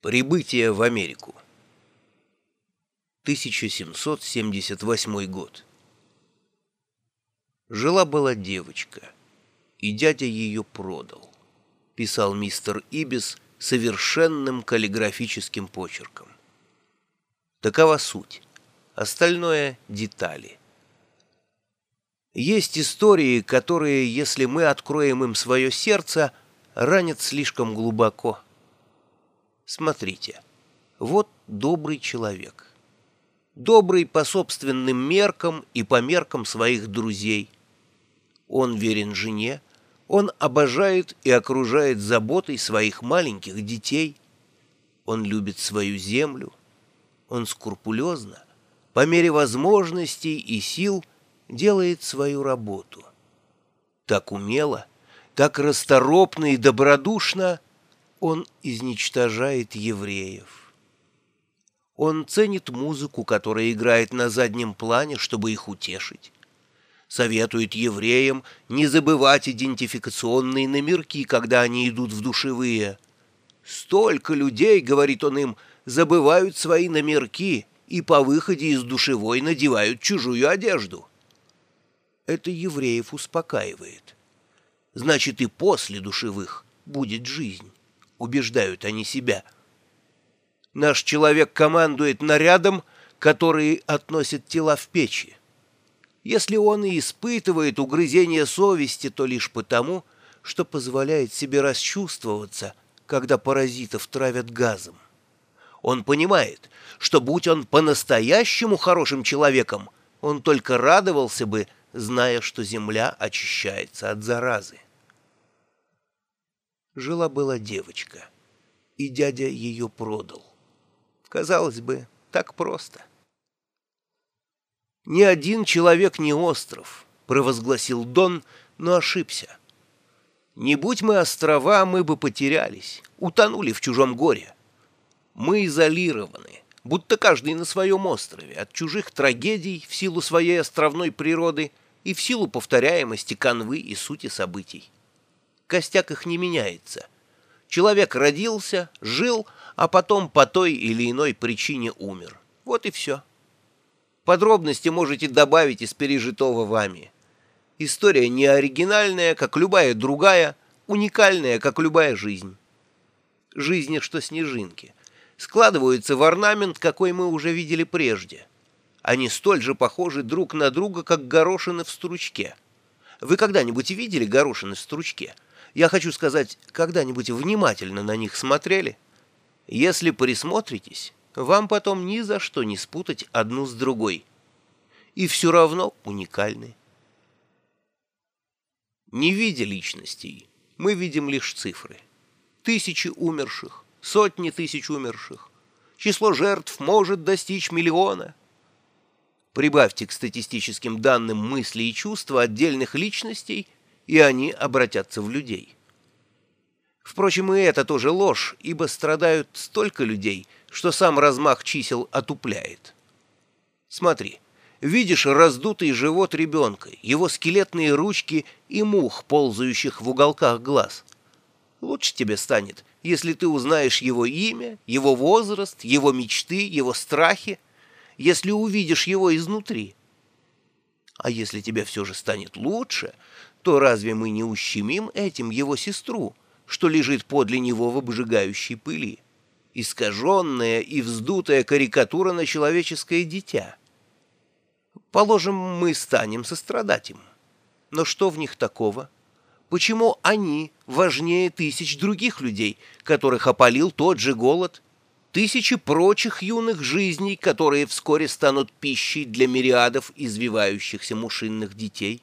Прибытие в Америку 1778 год Жила-была девочка, и дядя ее продал, писал мистер Ибис совершенным каллиграфическим почерком. Такова суть, остальное — детали. Есть истории, которые, если мы откроем им свое сердце, ранят слишком глубоко — Смотрите, вот добрый человек. Добрый по собственным меркам и по меркам своих друзей. Он верен жене, он обожает и окружает заботой своих маленьких детей. Он любит свою землю. Он скрупулезно, по мере возможностей и сил, делает свою работу. Так умело, так расторопно и добродушно — он изничтожает евреев. Он ценит музыку, которая играет на заднем плане, чтобы их утешить. Советует евреям не забывать идентификационные номерки, когда они идут в душевые. «Столько людей, — говорит он им, — забывают свои номерки и по выходе из душевой надевают чужую одежду». Это евреев успокаивает. Значит, и после душевых будет жизнь убеждают они себя. Наш человек командует нарядом, который относит тела в печи. Если он и испытывает угрызение совести, то лишь потому, что позволяет себе расчувствоваться, когда паразитов травят газом. Он понимает, что будь он по-настоящему хорошим человеком, он только радовался бы, зная, что земля очищается от заразы жила-была девочка, и дядя ее продал. Казалось бы, так просто. «Ни один человек не остров», — провозгласил Дон, но ошибся. «Не будь мы острова, мы бы потерялись, утонули в чужом горе. Мы изолированы, будто каждый на своем острове, от чужих трагедий в силу своей островной природы и в силу повторяемости канвы и сути событий костяк их не меняется. Человек родился, жил, а потом по той или иной причине умер. Вот и все. Подробности можете добавить из пережитого вами. История не оригинальная, как любая другая, уникальная, как любая жизнь. Жизни, что снежинки. Складываются в орнамент, какой мы уже видели прежде. Они столь же похожи друг на друга, как горошины в стручке. Вы когда-нибудь видели горошины в стручке? Я хочу сказать, когда-нибудь внимательно на них смотрели? Если присмотритесь, вам потом ни за что не спутать одну с другой. И все равно уникальны. Не видя личностей, мы видим лишь цифры. Тысячи умерших, сотни тысяч умерших. Число жертв может достичь миллиона. Прибавьте к статистическим данным мысли и чувства отдельных личностей – и они обратятся в людей. Впрочем, и это тоже ложь, ибо страдают столько людей, что сам размах чисел отупляет. Смотри, видишь раздутый живот ребенка, его скелетные ручки и мух, ползающих в уголках глаз. Лучше тебе станет, если ты узнаешь его имя, его возраст, его мечты, его страхи, если увидишь его изнутри. А если тебе все же станет лучше, то разве мы не ущемим этим его сестру, что лежит подле него в обжигающей пыли? Искаженная и вздутая карикатура на человеческое дитя. Положим, мы станем сострадать им. Но что в них такого? Почему они важнее тысяч других людей, которых опалил тот же голод, тысячи прочих юных жизней, которые вскоре станут пищей для мириадов извивающихся мушинных детей?